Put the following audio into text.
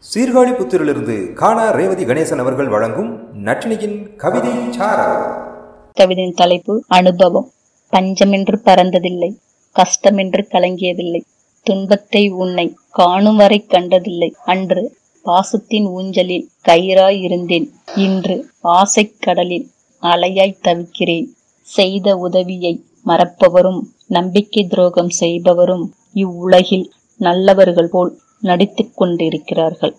சீர்காழி புத்திரிலிருந்து காணா ரேவதி கணேசன் அவர்கள் வழங்கும் நட்டினியின் கவிதை கவிதையின் தலைப்பு அனுபவம். பஞ்சமென்று பறந்ததில்லை கஷ்டமென்று கலங்கியதில்லை துன்பத்தை உன்னை காணும் வரை கண்டதில்லை. அன்று பாசத்தின் ஊஞ்சலில் கயிறாய் இருந்தேன் இன்று ஆசைக் கடலில் அலையாய் தவிக்கிறேன். செய்த உதவியை மறப்பவரும் நம்பிக்கை துரோகம் செய்பவரும் இவ்வுலகில் நல்லவர்கள் போல் நடித்துக் கொண்டிருக்கிறார்கள்.